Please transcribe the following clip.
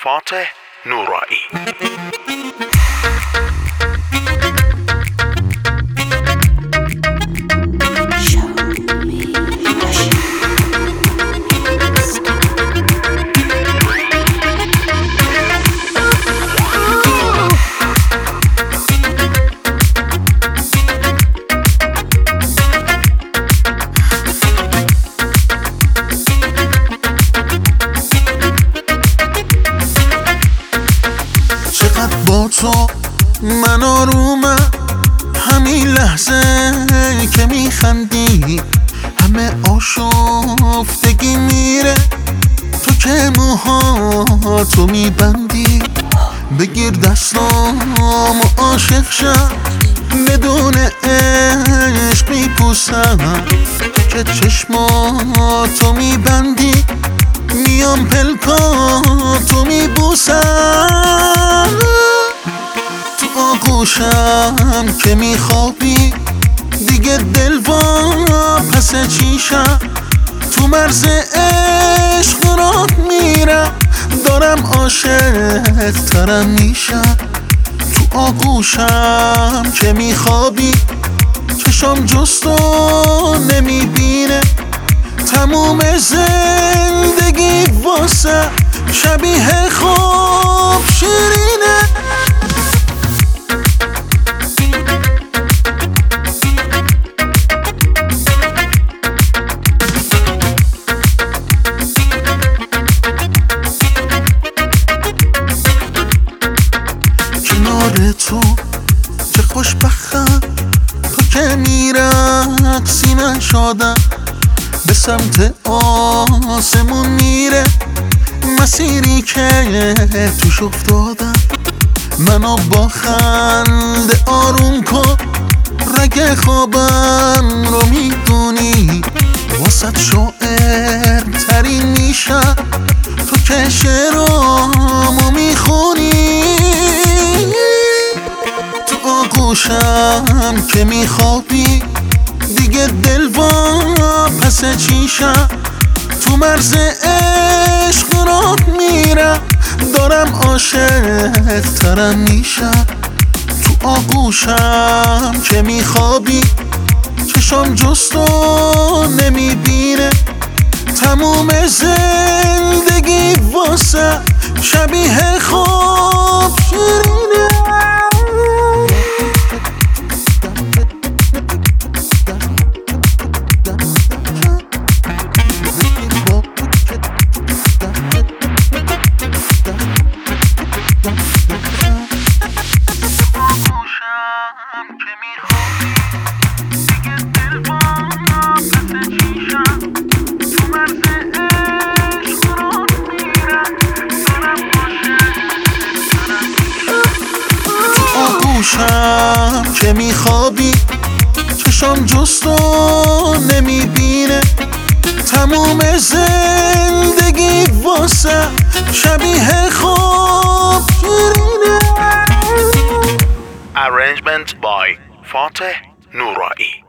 فاتح نورایی من آرومم همین لحظه که میخندی همه آشفتگی میره. تو که موها تو میبندی؟ بگیر دستام و عاشق شم بدون عشق میپوسم. که چشماتو میبندی؟ میام میبوسم تو آغوشم که میخوابی؟ دیگه دل وا پس چیشم تو مرز عشق راه میرم دارم عاشق ترم میشم. تو آغوشم که میخوابی؟ چشام جستو نمی‌بینه. تموم زندگی واسه شبیه خواب شیرینه خوشبختم تو که میرقصی من به سمت آسمون میره مسیری که توش افتادم. منو با خنده آروم کن. رگ خوابم رو می‌دونی واسط شاعر ترین میشم تو که شعرامو آغوشم که میخوابی؟ دیگه دل وا پس چیشم؟ تو مرز عشق راه میرم. دارم عاشق ترم میشم. تو آغوشم که میخوابی؟ چشام جستو نمی‌بینه. تموم زندگی واسه شبیه خواب آغوشم که میخوابی چشام جستو نمی‌بینه. تموم زندگی واسه شبیه خواب Arrangement by Fateh Nourai.